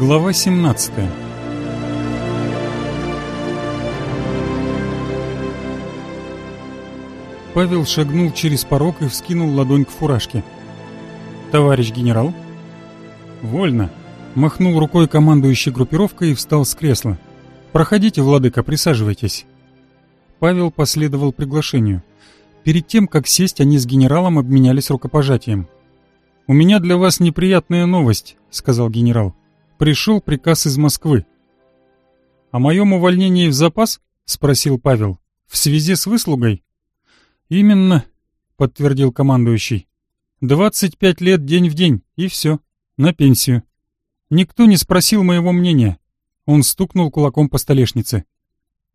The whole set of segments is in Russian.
Глава 17 Павел шагнул через порог и вскинул ладонь к фуражке. «Товарищ генерал?» «Вольно», — махнул рукой командующий группировкой и встал с кресла. «Проходите, владыка, присаживайтесь». Павел последовал приглашению. Перед тем, как сесть, они с генералом обменялись рукопожатием. «У меня для вас неприятная новость», — сказал генерал. «Пришел приказ из Москвы». «О моем увольнении в запас?» — спросил Павел. «В связи с выслугой?» «Именно», — подтвердил командующий. «Двадцать пять лет день в день, и все. На пенсию. Никто не спросил моего мнения». Он стукнул кулаком по столешнице.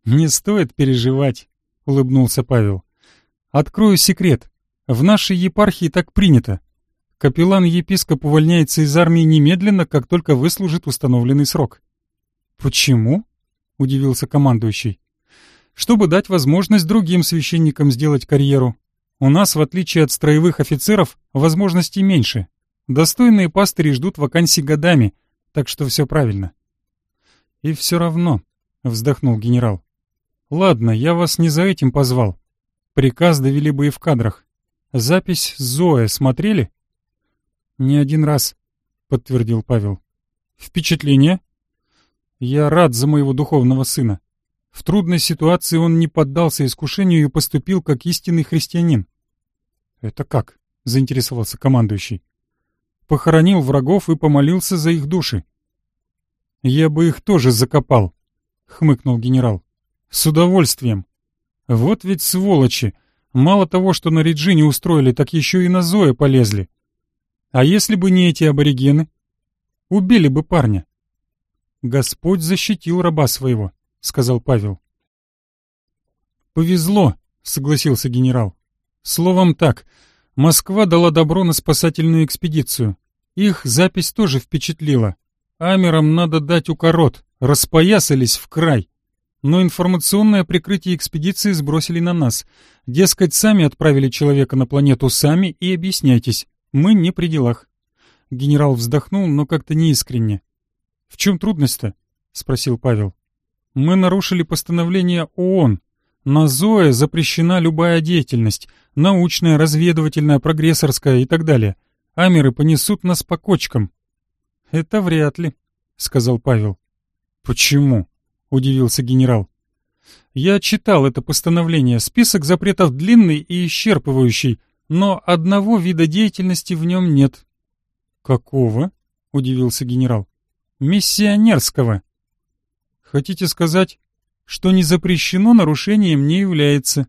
«Не стоит переживать», — улыбнулся Павел. «Открою секрет. В нашей епархии так принято. Капеллан-епископ увольняется из армии немедленно, как только выслужит установленный срок». «Почему?» — удивился командующий чтобы дать возможность другим священникам сделать карьеру. У нас, в отличие от строевых офицеров, возможностей меньше. Достойные пастыри ждут вакансий годами, так что все правильно. И все равно, — вздохнул генерал. Ладно, я вас не за этим позвал. Приказ довели бы и в кадрах. Запись Зоя смотрели? Не один раз, — подтвердил Павел. Впечатление? Я рад за моего духовного сына. В трудной ситуации он не поддался искушению и поступил как истинный христианин. «Это как?» — заинтересовался командующий. «Похоронил врагов и помолился за их души». «Я бы их тоже закопал», — хмыкнул генерал. «С удовольствием. Вот ведь сволочи! Мало того, что на Реджине устроили, так еще и на Зоя полезли. А если бы не эти аборигены? Убили бы парня. Господь защитил раба своего сказал Павел. «Повезло», — согласился генерал. «Словом так, Москва дала добро на спасательную экспедицию. Их запись тоже впечатлила. Амерам надо дать укорот, распоясались в край. Но информационное прикрытие экспедиции сбросили на нас. Дескать, сами отправили человека на планету сами и объясняйтесь. Мы не при делах». Генерал вздохнул, но как-то неискренне. «В чем трудность-то?» — спросил Павел. Мы нарушили постановление ООН. На ЗОЭ запрещена любая деятельность, научная, разведывательная, прогрессорская и так далее. Амеры понесут нас по кочкам. Это вряд ли, сказал Павел. Почему? удивился генерал. Я читал это постановление. Список запретов длинный и исчерпывающий, но одного вида деятельности в нем нет. Какого? удивился генерал. Миссионерского. Хотите сказать, что не запрещено нарушением не является?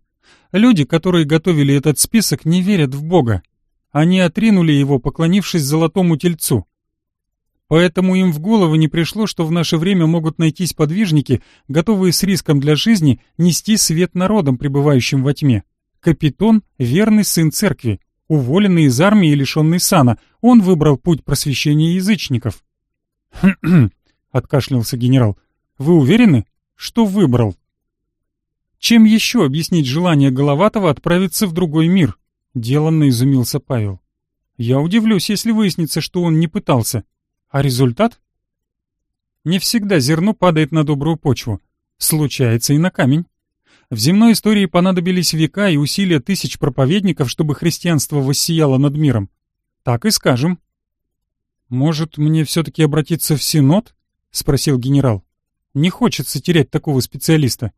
Люди, которые готовили этот список, не верят в Бога. Они отринули его, поклонившись золотому тельцу. Поэтому им в голову не пришло, что в наше время могут найтись подвижники, готовые с риском для жизни нести свет народам, пребывающим во тьме. Капитон — верный сын церкви, уволенный из армии и лишенный сана. Он выбрал путь просвещения язычников. «Хм-хм», — откашлялся генерал, вы уверены, что выбрал? Чем еще объяснить желание Головатого отправиться в другой мир? Деланно изумился Павел. Я удивлюсь, если выяснится, что он не пытался. А результат? Не всегда зерно падает на добрую почву. Случается и на камень. В земной истории понадобились века и усилия тысяч проповедников, чтобы христианство воссияло над миром. Так и скажем. «Может, мне все-таки обратиться в Синод?» — спросил генерал. Не хочется терять такого специалиста.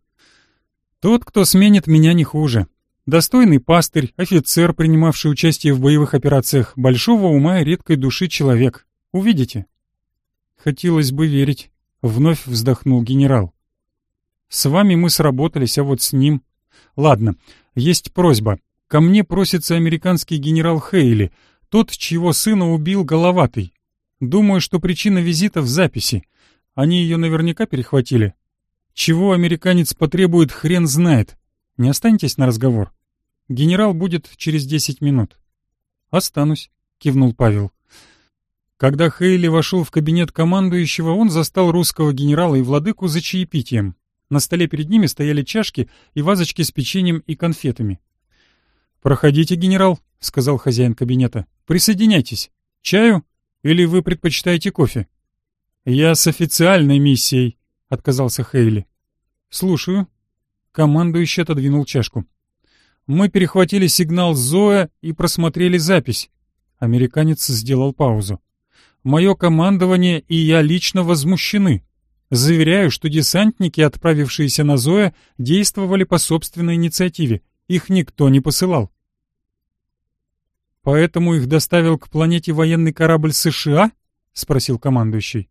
Тот, кто сменит меня, не хуже. Достойный пастырь, офицер, принимавший участие в боевых операциях, большого ума и редкой души человек. Увидите? Хотелось бы верить. Вновь вздохнул генерал. С вами мы сработались, а вот с ним... Ладно, есть просьба. Ко мне просится американский генерал Хейли, тот, чьего сына убил Головатый. Думаю, что причина визита в записи. Они ее наверняка перехватили. Чего американец потребует, хрен знает. Не останетесь на разговор? Генерал будет через десять минут. Останусь, кивнул Павел. Когда Хейли вошел в кабинет командующего, он застал русского генерала и владыку за чаепитием. На столе перед ними стояли чашки и вазочки с печеньем и конфетами. «Проходите, генерал», — сказал хозяин кабинета. «Присоединяйтесь. Чаю? Или вы предпочитаете кофе?» «Я с официальной миссией», — отказался Хейли. «Слушаю». Командующий отодвинул чашку. «Мы перехватили сигнал Зоя и просмотрели запись». Американец сделал паузу. «Мое командование и я лично возмущены. Заверяю, что десантники, отправившиеся на Зоя, действовали по собственной инициативе. Их никто не посылал». «Поэтому их доставил к планете военный корабль США?» — спросил командующий.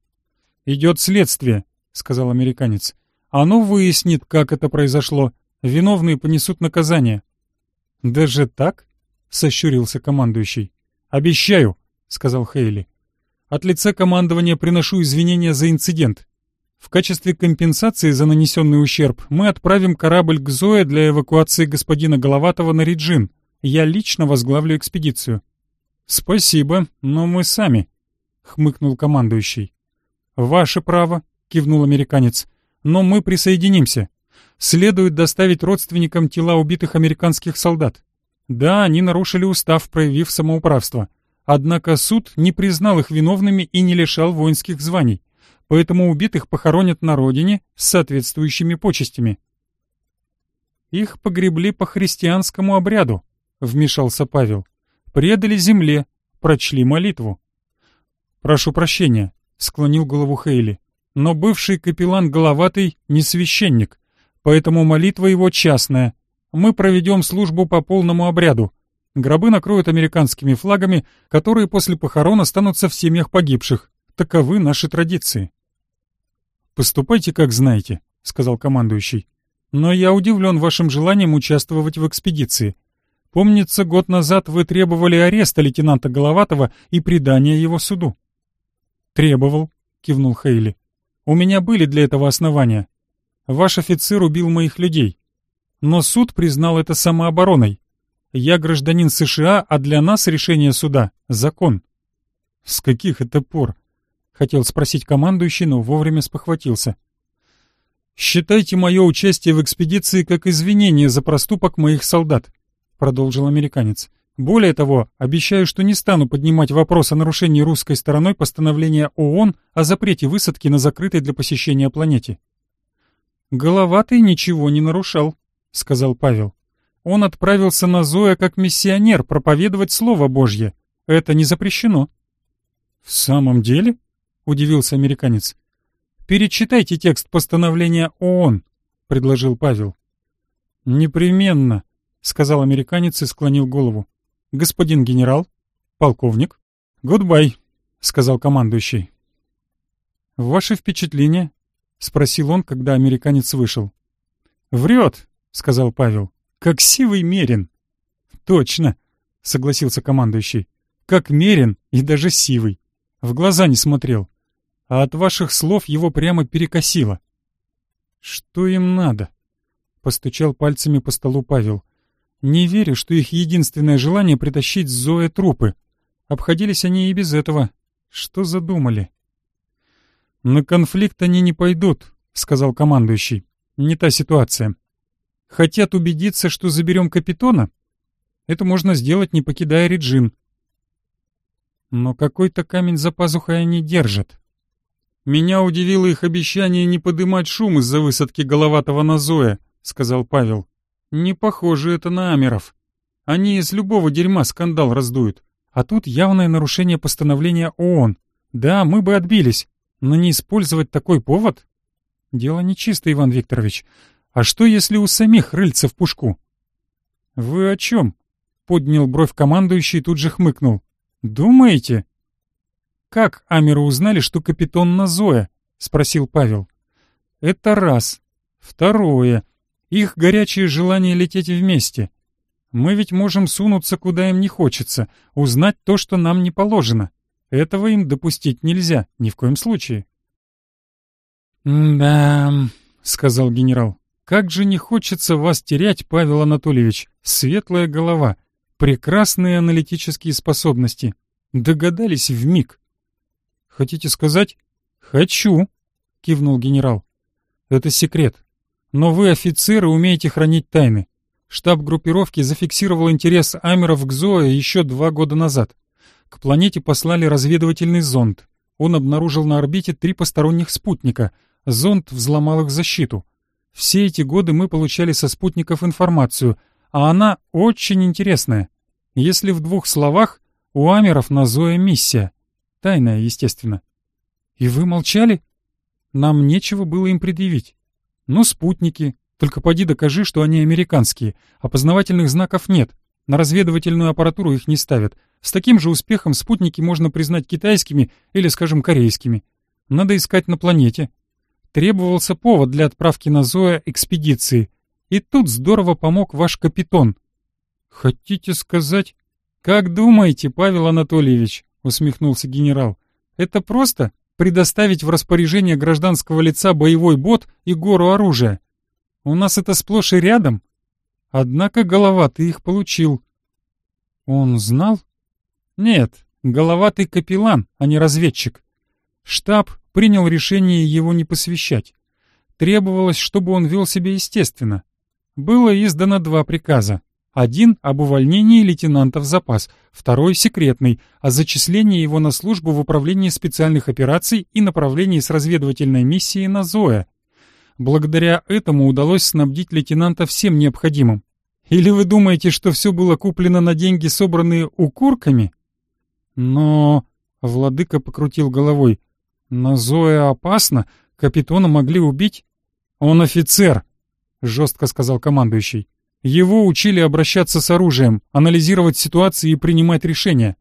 «Идет следствие», — сказал американец. «Оно выяснит, как это произошло. Виновные понесут наказание». «Даже так?» — сощурился командующий. «Обещаю», — сказал Хейли. «От лица командования приношу извинения за инцидент. В качестве компенсации за нанесенный ущерб мы отправим корабль к Зое для эвакуации господина Головатого на Риджин. Я лично возглавлю экспедицию». «Спасибо, но мы сами», — хмыкнул командующий. «Ваше право», — кивнул американец, — «но мы присоединимся. Следует доставить родственникам тела убитых американских солдат. Да, они нарушили устав, проявив самоуправство. Однако суд не признал их виновными и не лишал воинских званий, поэтому убитых похоронят на родине с соответствующими почестями». «Их погребли по христианскому обряду», — вмешался Павел. «Предали земле, прочли молитву». «Прошу прощения», — склонил голову Хейли. «Но бывший капеллан Головатый не священник, поэтому молитва его частная. Мы проведем службу по полному обряду. Гробы накроют американскими флагами, которые после похорон останутся в семьях погибших. Таковы наши традиции». «Поступайте, как знаете», — сказал командующий. «Но я удивлен вашим желанием участвовать в экспедиции. Помнится, год назад вы требовали ареста лейтенанта Головатого и предания его суду». «Требовал», — кивнул Хейли. «У меня были для этого основания. Ваш офицер убил моих людей. Но суд признал это самообороной. Я гражданин США, а для нас решение суда — закон». «С каких это пор?» — хотел спросить командующий, но вовремя спохватился. «Считайте мое участие в экспедиции как извинение за проступок моих солдат», — продолжил американец. Более того, обещаю, что не стану поднимать вопрос о нарушении русской стороной постановления ООН о запрете высадки на закрытой для посещения планете. «Головатый ничего не нарушал», — сказал Павел. «Он отправился на Зоя как миссионер проповедовать Слово Божье. Это не запрещено». «В самом деле?» — удивился американец. «Перечитайте текст постановления ООН», — предложил Павел. «Непременно», — сказал американец и склонил голову. «Господин генерал? Полковник?» «Goodbye», — сказал командующий. «Ваши впечатления?» — спросил он, когда американец вышел. «Врет», — сказал Павел, — «как сивый мерин». «Точно», — согласился командующий, — «как мерин и даже сивый. В глаза не смотрел. А от ваших слов его прямо перекосило». «Что им надо?» — постучал пальцами по столу Павел. Не верю, что их единственное желание притащить Зоя трупы. Обходились они и без этого. Что задумали? «На конфликт они не пойдут», — сказал командующий. «Не та ситуация. Хотят убедиться, что заберем Капитона? Это можно сделать, не покидая Реджин. Но какой-то камень за пазухой они держат. Меня удивило их обещание не подымать шум из-за высадки головатого на Зоя», — сказал Павел. Не похоже это на Амеров. Они из любого дерьма скандал раздуют. А тут явное нарушение постановления ООН. Да, мы бы отбились, но не использовать такой повод? Дело нечисто, Иван Викторович. А что, если у самих рыльца в пушку? Вы о чем? Поднял бровь командующий и тут же хмыкнул. Думаете? Как Амеры узнали, что капитан Назоя? Спросил Павел. Это раз. Второе. Их горячее желание лететь вместе. Мы ведь можем сунуться, куда им не хочется, узнать то, что нам не положено. Этого им допустить нельзя, ни в коем случае. «Да», — сказал генерал, — «как же не хочется вас терять, Павел Анатольевич. Светлая голова, прекрасные аналитические способности. Догадались в миг. «Хотите сказать?» «Хочу», — кивнул генерал. «Это секрет. Но вы, офицеры, умеете хранить тайны. Штаб группировки зафиксировал интерес Амеров к Зое еще два года назад. К планете послали разведывательный зонд. Он обнаружил на орбите три посторонних спутника. Зонд взломал их защиту. Все эти годы мы получали со спутников информацию, а она очень интересная. Если в двух словах, у Амеров на Зоя миссия. Тайная, естественно. И вы молчали? Нам нечего было им предъявить. Ну, спутники. Только поди докажи, что они американские. Опознавательных знаков нет. На разведывательную аппаратуру их не ставят. С таким же успехом спутники можно признать китайскими или, скажем, корейскими. Надо искать на планете. Требовался повод для отправки на Зоя экспедиции. И тут здорово помог ваш капитон. Хотите сказать? Как думаете, Павел Анатольевич? Усмехнулся генерал. Это просто предоставить в распоряжение гражданского лица боевой бот и гору оружия. У нас это сплошь и рядом. Однако голова ты их получил. Он знал? Нет, головатый капеллан, а не разведчик. Штаб принял решение его не посвящать. Требовалось, чтобы он вел себя естественно. Было издано два приказа. Один — об увольнении лейтенанта в запас, второй — секретный, о зачислении его на службу в управлении специальных операций и направлении с разведывательной миссией на Зоя. Благодаря этому удалось снабдить лейтенанта всем необходимым. Или вы думаете, что все было куплено на деньги, собранные укурками? Но... Владыка покрутил головой. На Зоя опасно, капитона могли убить. Он офицер, жестко сказал командующий. Его учили обращаться с оружием, анализировать ситуации и принимать решения.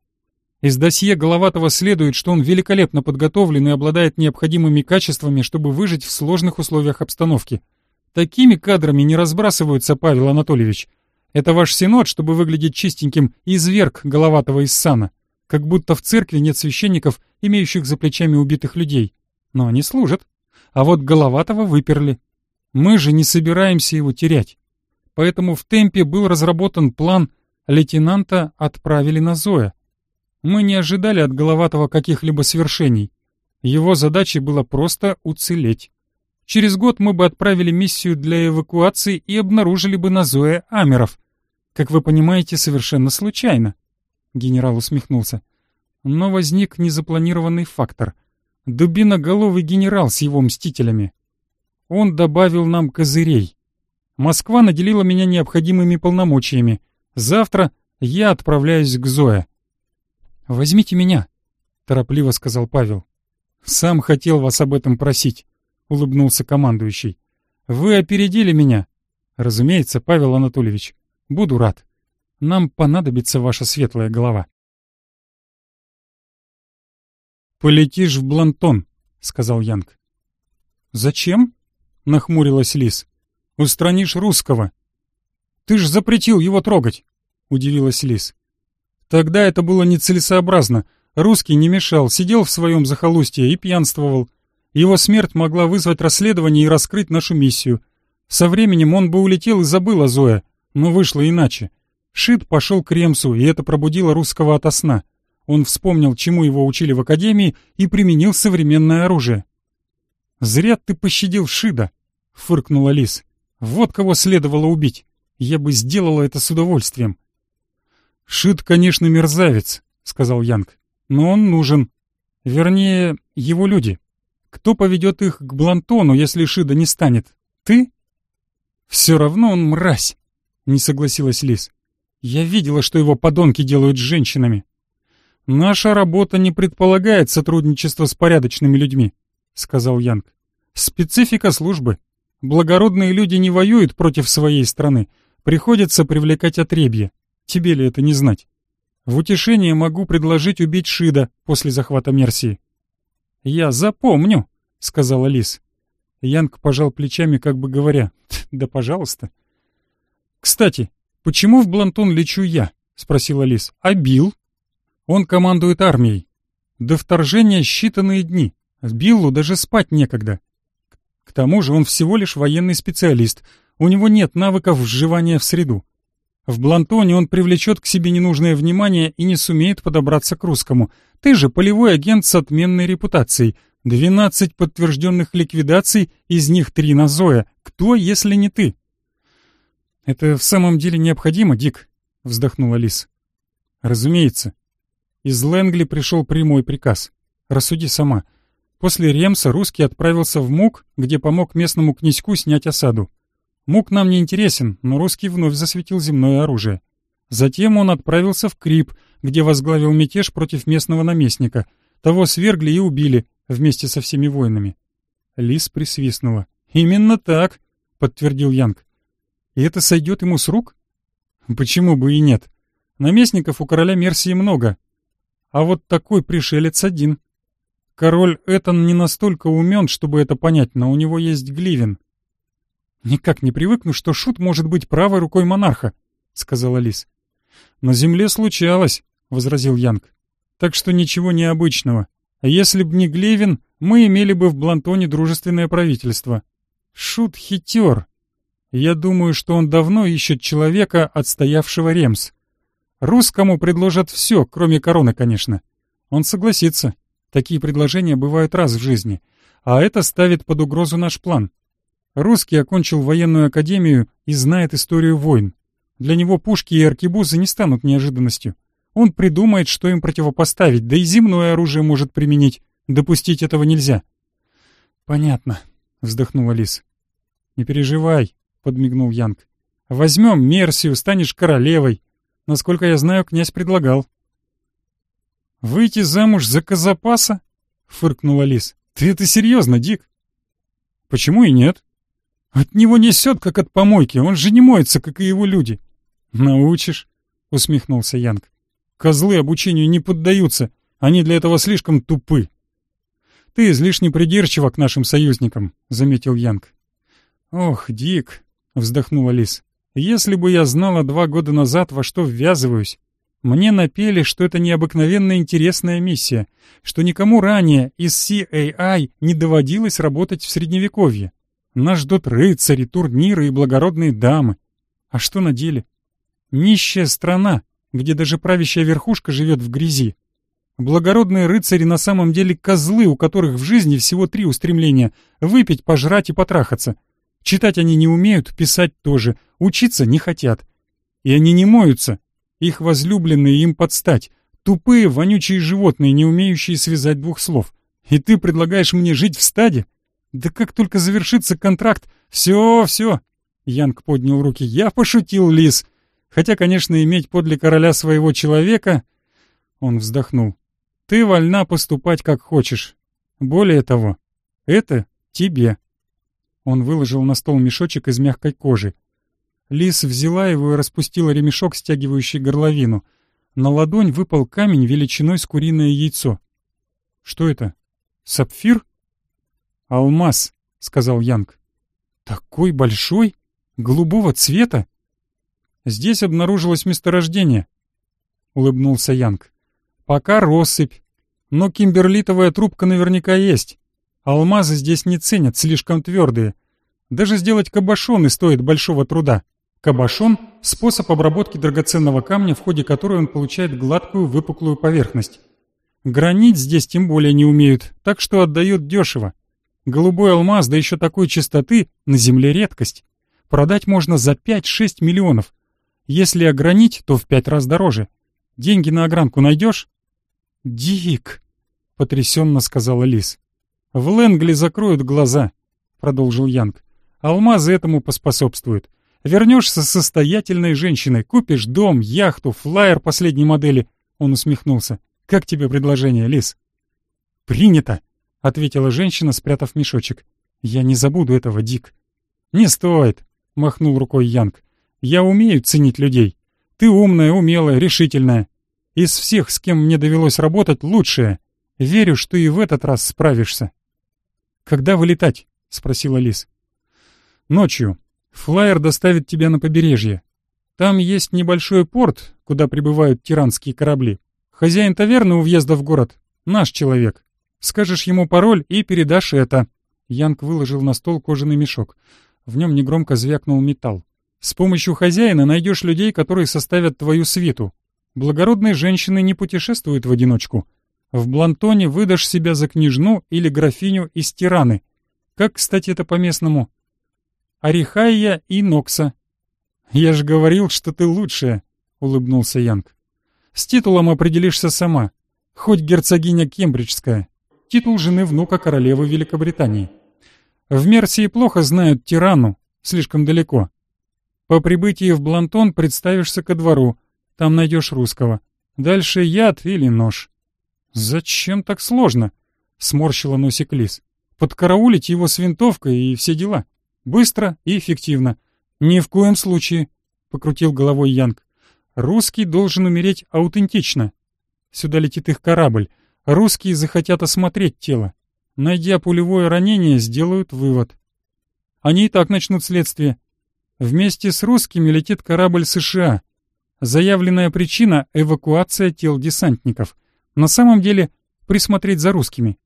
Из досье Головатого следует, что он великолепно подготовлен и обладает необходимыми качествами, чтобы выжить в сложных условиях обстановки. Такими кадрами не разбрасываются, Павел Анатольевич. Это ваш синод, чтобы выглядеть чистеньким, изверг Головатого из сана. Как будто в церкви нет священников, имеющих за плечами убитых людей. Но они служат. А вот Головатого выперли. Мы же не собираемся его терять. Поэтому в темпе был разработан план, лейтенанта отправили на Зоя. Мы не ожидали от Головатого каких-либо свершений. Его задачей было просто уцелеть. Через год мы бы отправили миссию для эвакуации и обнаружили бы на Зое Амеров. Как вы понимаете, совершенно случайно. Генерал усмехнулся. Но возник незапланированный фактор. Дубиноголовый генерал с его мстителями. Он добавил нам козырей. Москва наделила меня необходимыми полномочиями. Завтра я отправляюсь к Зое. «Возьмите меня», — торопливо сказал Павел. «Сам хотел вас об этом просить», — улыбнулся командующий. «Вы опередили меня». «Разумеется, Павел Анатольевич. Буду рад. Нам понадобится ваша светлая голова». «Полетишь в Блантон», — сказал Янг. «Зачем?» — нахмурилась Лис. Устранишь русского. Ты ж запретил его трогать, удивилась Лис. Тогда это было нецелесообразно. Русский не мешал, сидел в своем захолустье и пьянствовал. Его смерть могла вызвать расследование и раскрыть нашу миссию. Со временем он бы улетел и забыл о Зое, но вышло иначе. Шит пошел к Ремсу, и это пробудило русского ото сна. Он вспомнил, чему его учили в академии, и применил современное оружие. «Зря ты пощадил Шида», — фыркнула Лис. Вот кого следовало убить. Я бы сделала это с удовольствием. «Шит, конечно, мерзавец», — сказал Янг. «Но он нужен. Вернее, его люди. Кто поведет их к Блантону, если Шида не станет? Ты?» «Все равно он мразь», — не согласилась Лис. «Я видела, что его подонки делают с женщинами». «Наша работа не предполагает сотрудничество с порядочными людьми», — сказал Янг. «Специфика службы. Благородные люди не воюют против своей страны. Приходится привлекать отребье. Тебе ли это не знать? В утешение могу предложить убить Шида после захвата Мерсии. «Я запомню», — сказала Лис. Янг пожал плечами, как бы говоря, «Да пожалуйста». «Кстати, почему в Блантон лечу я?» — спросила Лис. «А Билл?» «Он командует армией. До вторжения считанные дни. Биллу даже спать некогда. К тому же он всего лишь военный специалист, у него нет навыков вживания в среду. В Блантоне он привлечет к себе ненужное внимание и не сумеет подобраться к русскому. Ты же полевой агент с отменной репутацией. Двенадцать подтвержденных ликвидаций, из них три на Зоя. Кто, если не ты? «Это в самом деле необходимо, Дик», — вздохнула Лис. «Разумеется. Из Лэнгли пришел прямой приказ. Рассуди сама. После Ремса русский отправился в Мук, где помог местному князьку снять осаду. Мук нам не интересен, но русский вновь засветил земное оружие. Затем он отправился в Крип, где возглавил мятеж против местного наместника. Того свергли и убили, вместе со всеми воинами. Лис присвистнула. «Именно так», — подтвердил Янг. «И это сойдет ему с рук?» «Почему бы и нет? Наместников у короля Мерсии много, а вот такой пришелец один. Король Этон не настолько умен, чтобы это понять, но у него есть Гливен». «Никак не привыкну, что Шут может быть правой рукой монарха», — сказала Лис. «На земле случалось», — возразил Янг. «Так что ничего необычного. А если б не Глевин, мы имели бы в Блантоне дружественное правительство. Шут хитер. Я думаю, что он давно ищет человека, отстоявшего Ремс. Русскому предложат все, кроме короны, конечно. Он согласится. Такие предложения бывают раз в жизни. А это ставит под угрозу наш план. Русский окончил военную академию и знает историю войн. Для него пушки и аркебузы не станут неожиданностью. Он придумает, что им противопоставить, да и земное оружие может применить. Допустить этого нельзя. Понятно, вздохнула Лис. Не переживай, подмигнул Янг. Возьмем Мерсию, станешь королевой. Насколько я знаю, князь предлагал. Выйти замуж за Казапаса? Фыркнула Лис. Ты это серьезно, Дик? Почему и нет? От него несет, как от помойки, он же не моется, как и его люди. Научишь, усмехнулся Янг. Козлы обучению не поддаются, они для этого слишком тупы. Ты излишне придирчива к нашим союзникам, заметил Янг. Ох, Дик, вздохнула Лис. Если бы я знала два года назад, во что ввязываюсь, мне напели, что это необыкновенно интересная миссия, что никому ранее из CAI не доводилось работать в Средневековье. Нас ждут рыцари, турниры и благородные дамы. А что на деле? Нищая страна, где даже правящая верхушка живет в грязи. Благородные рыцари на самом деле козлы, у которых в жизни всего три устремления — выпить, пожрать и потрахаться. Читать они не умеют, писать тоже, учиться не хотят. И они не моются. Их возлюбленные им подстать. Тупые, вонючие животные, не умеющие связать двух слов. И ты предлагаешь мне жить в стаде? Да как только завершится контракт... Все, все. Янг поднял руки. Я пошутил, Лис. Хотя, конечно, иметь подле короля своего человека... Он вздохнул. Ты вольна поступать как хочешь. Более того, это тебе. Он выложил на стол мешочек из мягкой кожи. Лис взяла его и распустила ремешок, стягивающий горловину. На ладонь выпал камень величиной с куриное яйцо. Что это? Сапфир? Алмаз, сказал Янг. Такой большой? Голубого цвета? Здесь обнаружилось месторождение, улыбнулся Янг. Пока россыпь, но кимберлитовая трубка наверняка есть. Алмазы здесь не ценят, слишком твердые. Даже сделать кабошоны стоит большого труда. Кабошон – способ обработки драгоценного камня, в ходе которой он получает гладкую выпуклую поверхность. Гранить здесь тем более не умеют, так что отдают дешево. Голубой алмаз, да еще такой чистоты, на земле редкость. Продать можно за 5-6 миллионов. Если огранить, то в пять раз дороже. Деньги на огранку найдешь? «Дик!» — потрясенно сказала Лис. «В Лэнгли закроют глаза», — продолжил Янг. «Алмазы этому поспособствуют. Вернешься состоятельной женщиной, купишь дом, яхту, флайер последней модели». Он усмехнулся. «Как тебе предложение, Лис?» «Принято», — ответила женщина, спрятав мешочек. «Я не забуду этого, Дик». «Не стоит», — махнул рукой Янг. «Я умею ценить людей. Ты умная, умелая, решительная. Из всех, с кем мне довелось работать, лучшая. Верю, что и в этот раз справишься. «Когда вылетать?» — спросила Лис. «Ночью. Флайер доставит тебя на побережье. Там есть небольшой порт, куда прибывают тиранские корабли. Хозяин таверны у въезда в город — наш человек. Скажешь ему пароль и передашь это». Янг выложил на стол кожаный мешок. В нем негромко звякнул металл. «С помощью хозяина найдешь людей, которые составят твою свиту. Благородные женщины не путешествуют в одиночку. В Блантоне выдашь себя за княжну или графиню из Тираны. Как, кстати, это по-местному? Арихайя и Нокса. Я же говорил, что ты лучшая, улыбнулся Янг. С титулом определишься сама. Хоть герцогиня Кембриджская. титул жены внука королевы Великобритании. В Мерсии плохо знают тирану, слишком далеко. По прибытии в Блантон представишься ко двору, там найдешь русского. Дальше яд или нож. «Зачем так сложно?» — сморщила носик лис. «Подкараулить его с винтовкой и все дела. Быстро и эффективно. Ни в коем случае», — покрутил головой Янг. «Русский должен умереть аутентично. Сюда летит их корабль. Русские захотят осмотреть тело. Найдя пулевое ранение, сделают вывод. Они и так начнут следствие. Вместе с русскими летит корабль США. Заявленная причина — эвакуация тел десантников. На самом деле — присмотреть за русскими.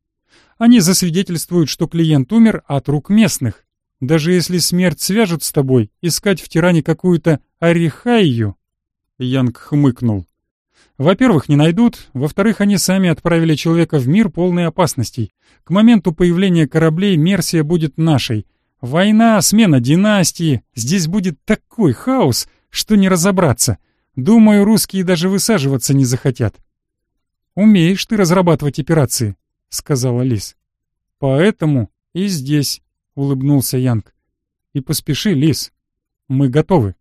Они засвидетельствуют, что клиент умер от рук местных. Даже если смерть свяжет с тобой, искать в тиране какую-то орехайю...» Янг хмыкнул. Во-первых, не найдут, во-вторых, они сами отправили человека в мир полный опасностей. К моменту появления кораблей Мерсия будет нашей. Война, смена династии, здесь будет такой хаос, что не разобраться. Думаю, русские даже высаживаться не захотят. «Умеешь ты разрабатывать операции», — сказала Лис. «Поэтому и здесь», — улыбнулся Янг. «И поспеши, Лис. Мы готовы.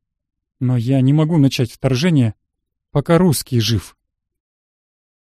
Но я не могу начать вторжение пока русский жив.